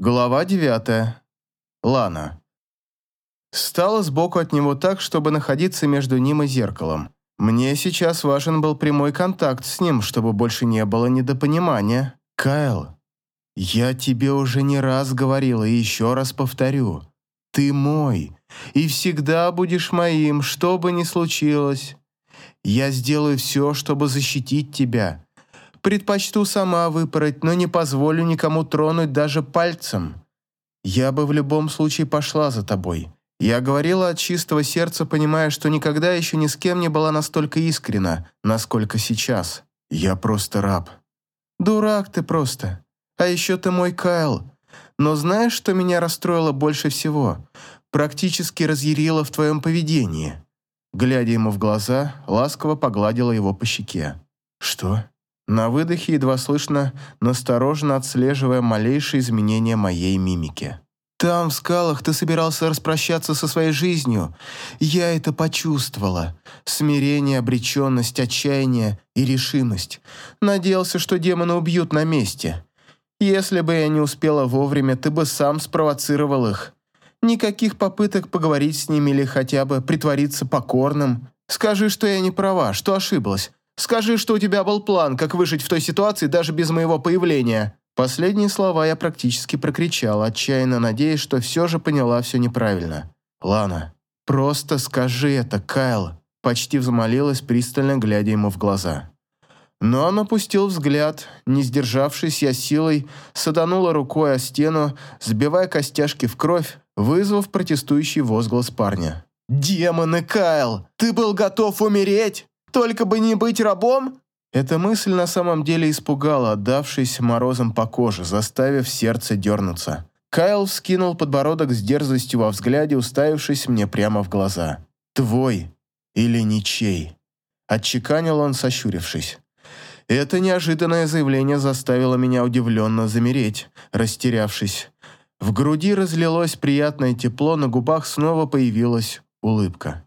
Глава девятая. Лана. Стала сбоку от него так, чтобы находиться между ним и зеркалом. Мне сейчас важен был прямой контакт с ним, чтобы больше не было недопонимания. Кайл, я тебе уже не раз говорила и еще раз повторю. Ты мой, и всегда будешь моим, что бы ни случилось. Я сделаю все, чтобы защитить тебя. Предпочту сама выпороть, но не позволю никому тронуть даже пальцем. Я бы в любом случае пошла за тобой. Я говорила от чистого сердца, понимая, что никогда еще ни с кем не была настолько искрена, насколько сейчас. Я просто раб. Дурак ты просто. А еще ты мой Кайл. Но знаешь, что меня расстроило больше всего? Практически разъярило в твоем поведении. Глядя ему в глаза, ласково погладила его по щеке. Что? На выдохе едва слышно, настороженно отслеживая малейшие изменения моей мимики. Там, в скалах, ты собирался распрощаться со своей жизнью. Я это почувствовала. Смирение, обреченность, отчаяние и решимость. Надеялся, что демоны убьют на месте. Если бы я не успела вовремя, ты бы сам спровоцировал их. Никаких попыток поговорить с ними или хотя бы притвориться покорным. Скажи, что я не права, что ошиблась. Скажи, что у тебя был план, как выжить в той ситуации даже без моего появления. Последние слова я практически прокричал, отчаянно надеясь, что все же поняла все неправильно. «Лана, просто скажи это, Кайл», – почти взмолилась, пристально глядя ему в глаза. Но он опустил взгляд, не сдержавшись, я силой саданула рукой о стену, сбивая костяшки в кровь, вызвав протестующий возглас парня. «Демоны, Кайл! Ты был готов умереть? Только бы не быть рабом?» Эта мысль на самом деле испугала, отдавшись морозом по коже, заставив сердце дернуться. Кайл вскинул подбородок с дерзостью во взгляде, уставившись мне прямо в глаза. «Твой или ничей?» Отчеканил он, сощурившись. Это неожиданное заявление заставило меня удивленно замереть, растерявшись. В груди разлилось приятное тепло, на губах снова появилась улыбка.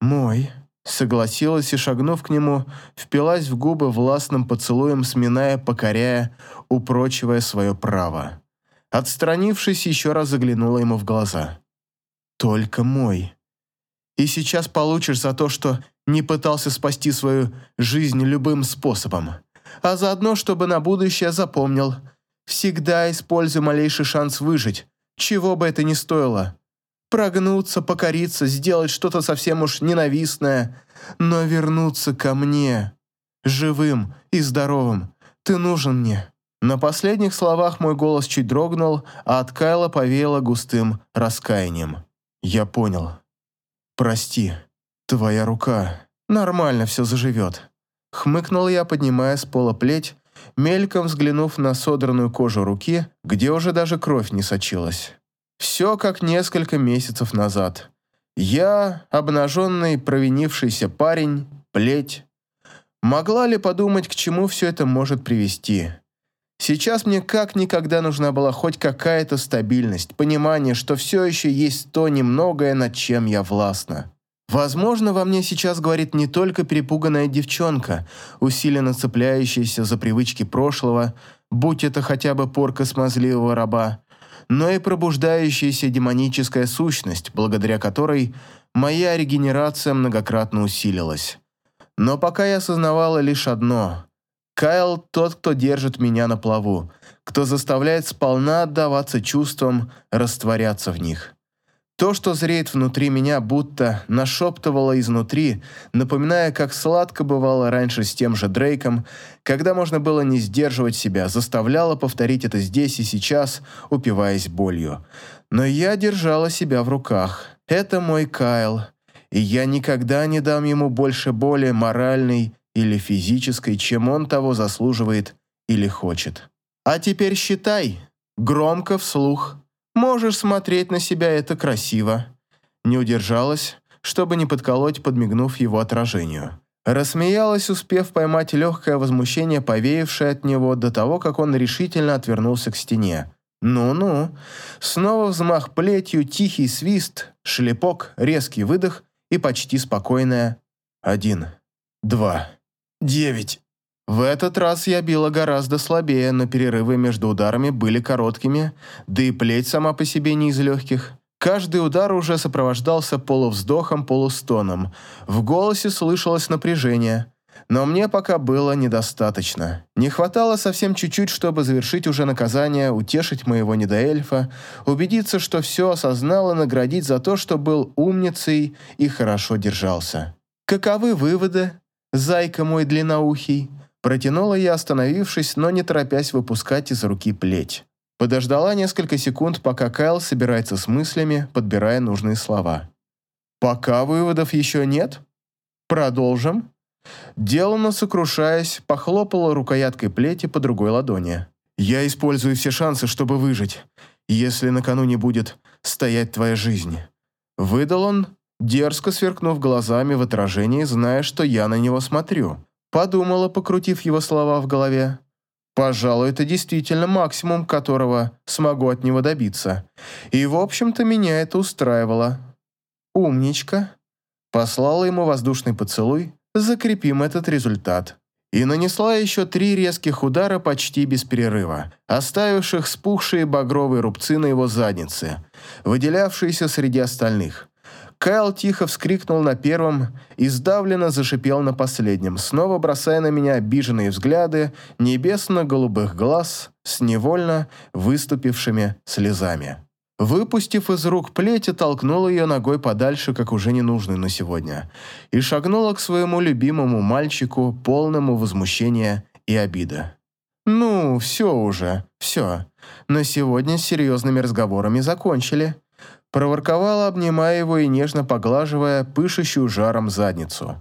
«Мой», Согласилась и, шагнув к нему, впилась в губы властным поцелуем, сминая, покоряя, упрочивая свое право. Отстранившись, еще раз заглянула ему в глаза. «Только мой. И сейчас получишь за то, что не пытался спасти свою жизнь любым способом. А заодно, чтобы на будущее запомнил. Всегда используй малейший шанс выжить, чего бы это ни стоило. Прогнуться, покориться, сделать что-то совсем уж ненавистное, но вернуться ко мне, живым и здоровым. Ты нужен мне». На последних словах мой голос чуть дрогнул, а от Кайла повеяло густым раскаянием. «Я понял. Прости. Твоя рука. Нормально все заживет». Хмыкнул я, поднимая с пола плеть, мельком взглянув на содранную кожу руки, где уже даже кровь не сочилась. Все как несколько месяцев назад. Я, обнаженный, провинившийся парень, плеть. Могла ли подумать, к чему все это может привести? Сейчас мне как никогда нужна была хоть какая-то стабильность, понимание, что все еще есть то немногое, над чем я властна. Возможно, во мне сейчас говорит не только перепуганная девчонка, усиленно цепляющаяся за привычки прошлого, будь это хотя бы порка смазливого раба, но и пробуждающаяся демоническая сущность, благодаря которой моя регенерация многократно усилилась. Но пока я осознавала лишь одно. Кайл – тот, кто держит меня на плаву, кто заставляет сполна отдаваться чувствам, растворяться в них. То, что зреет внутри меня, будто нашептывало изнутри, напоминая, как сладко бывало раньше с тем же Дрейком, когда можно было не сдерживать себя, заставляло повторить это здесь и сейчас, упиваясь болью. Но я держала себя в руках. Это мой Кайл, и я никогда не дам ему больше боли моральной или физической, чем он того заслуживает или хочет. А теперь считай, громко вслух. Можешь смотреть на себя, это красиво». Не удержалась, чтобы не подколоть, подмигнув его отражению. Рассмеялась, успев поймать легкое возмущение, повеявшее от него до того, как он решительно отвернулся к стене. «Ну-ну». Снова взмах плетью, тихий свист, шлепок, резкий выдох и почти спокойное «один, два, девять». В этот раз я била гораздо слабее, но перерывы между ударами были короткими, да и плеть сама по себе не из легких. Каждый удар уже сопровождался полувздохом, полустоном. В голосе слышалось напряжение. Но мне пока было недостаточно. Не хватало совсем чуть-чуть, чтобы завершить уже наказание, утешить моего недоэльфа, убедиться, что все осознал и наградить за то, что был умницей и хорошо держался. «Каковы выводы, зайка мой длинноухий?» Протянула я, остановившись, но не торопясь выпускать из руки плеть. Подождала несколько секунд, пока Кайл собирается с мыслями, подбирая нужные слова. «Пока выводов еще нет? Продолжим?» Делано сокрушаясь, похлопала рукояткой плети по другой ладони. «Я использую все шансы, чтобы выжить, если на кону не будет стоять твоя жизнь». Выдал он, дерзко сверкнув глазами в отражении, зная, что я на него смотрю. Подумала, покрутив его слова в голове. Пожалуй, это действительно максимум, которого смогу от него добиться. И, в общем-то, меня это устраивало. «Умничка!» Послала ему воздушный поцелуй, закрепим этот результат. И нанесла еще три резких удара почти без перерыва, оставивших спухшие багровые рубцы на его заднице, выделявшиеся среди остальных. Кайл тихо вскрикнул на первом и сдавленно зашипел на последнем, снова бросая на меня обиженные взгляды небесно-голубых глаз с невольно выступившими слезами. Выпустив из рук плеть, толкнула ее ногой подальше, как уже ненужную на сегодня, и шагнула к своему любимому мальчику, полному возмущения и обиды. «Ну, все уже, все. На сегодня с серьезными разговорами закончили проворковала, обнимая его и нежно поглаживая пышущую жаром задницу.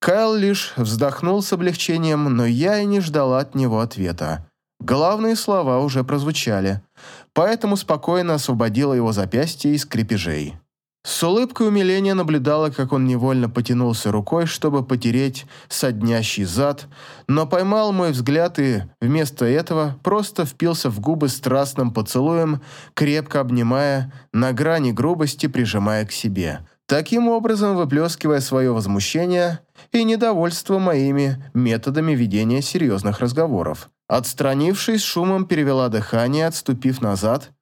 Кайл лишь вздохнул с облегчением, но я и не ждала от него ответа. Главные слова уже прозвучали, поэтому спокойно освободила его запястье из крепежей. С улыбкой умиления наблюдала, как он невольно потянулся рукой, чтобы потереть соднящий зад, но поймал мой взгляд и, вместо этого, просто впился в губы страстным поцелуем, крепко обнимая, на грани грубости прижимая к себе. Таким образом, выплескивая свое возмущение и недовольство моими методами ведения серьезных разговоров. Отстранившись, шумом перевела дыхание, отступив назад –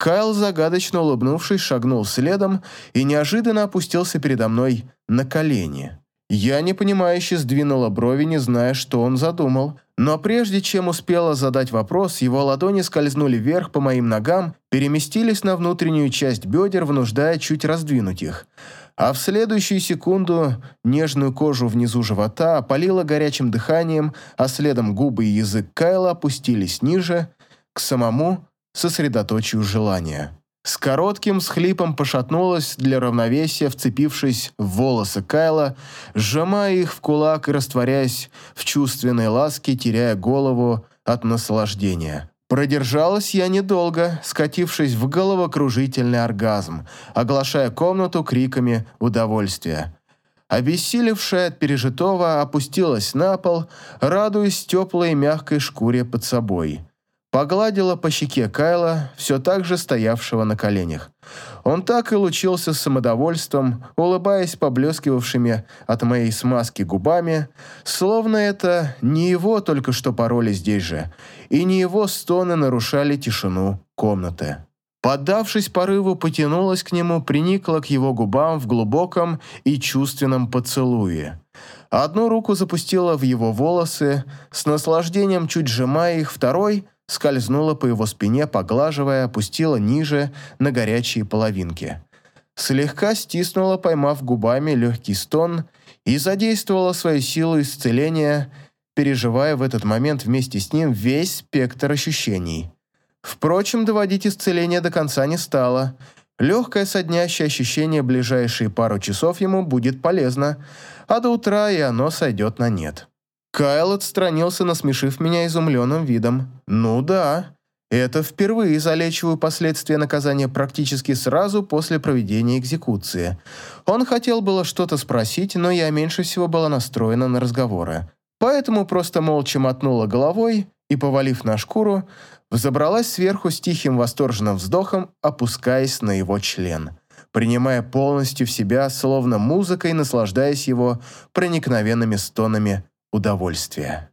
Кайл, загадочно улыбнувшись, шагнул следом и неожиданно опустился передо мной на колени. Я непонимающе сдвинула брови, не зная, что он задумал, но прежде чем успела задать вопрос, его ладони скользнули вверх по моим ногам, переместились на внутреннюю часть бедер, вынуждая чуть раздвинуть их. А в следующую секунду нежную кожу внизу живота опалило горячим дыханием, а следом губы и язык Кайла опустились ниже, к самому сосредоточию желания. С коротким схлипом пошатнулась для равновесия, вцепившись в волосы Кайла, сжимая их в кулак и растворяясь в чувственной ласке, теряя голову от наслаждения. Продержалась я недолго, скатившись в головокружительный оргазм, оглашая комнату криками удовольствия. Обессилевшая от пережитого опустилась на пол, радуясь теплой и мягкой шкуре под собой – Погладила по щеке Кайла, все так же стоявшего на коленях. Он так и лучился самодовольством, улыбаясь поблескивавшими от моей смазки губами, словно это не его только что пароли здесь же, и не его стоны нарушали тишину комнаты. Поддавшись порыву, потянулась к нему, приникла к его губам в глубоком и чувственном поцелуе. Одну руку запустила в его волосы, с наслаждением чуть сжимая их, второй — скользнула по его спине, поглаживая, опустила ниже на горячие половинки. Слегка стиснула, поймав губами легкий стон, и задействовала свою силу исцеления, переживая в этот момент вместе с ним весь спектр ощущений. Впрочем, доводить исцеление до конца не стало. Легкое соднящее ощущение ближайшие пару часов ему будет полезно, а до утра и оно сойдет на нет. Кайл отстранился, насмешив меня изумленным видом. «Ну да, это впервые залечиваю последствия наказания практически сразу после проведения экзекуции. Он хотел было что-то спросить, но я меньше всего была настроена на разговоры. Поэтому просто молча мотнула головой и, повалив на шкуру, взобралась сверху с тихим восторженным вздохом, опускаясь на его член, принимая полностью в себя, словно музыкой, наслаждаясь его проникновенными стонами удовольствия.